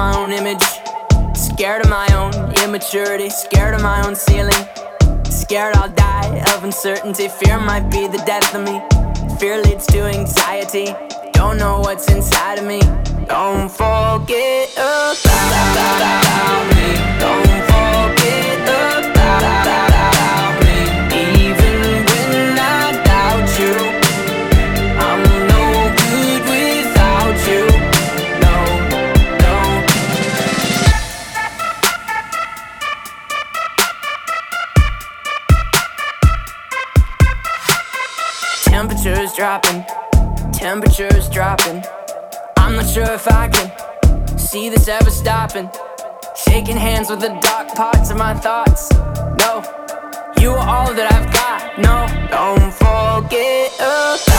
my own image. Scared of my own immaturity. Scared of my own ceiling. Scared I'll die of uncertainty. Fear might be the death of me. Fear leads to anxiety. Don't know what's inside of me. Don't forget about me. Temperatures dropping, temperatures dropping. I'm not sure if I can see this ever stopping. Shaking hands with the dark parts of my thoughts. No, you are all that I've got. No, don't forget about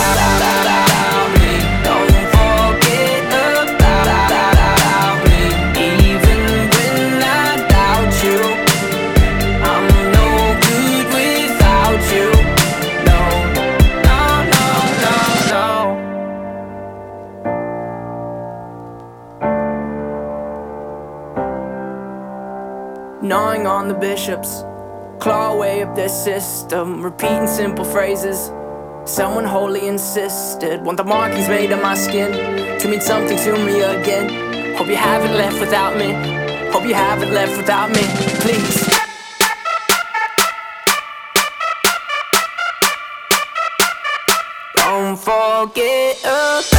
gnawing on the bishops, claw away up their system, repeating simple phrases. Someone wholly insisted, want the markings made on my skin to mean something to me again. Hope you haven't left without me. Hope you haven't left without me, please. Don't forget about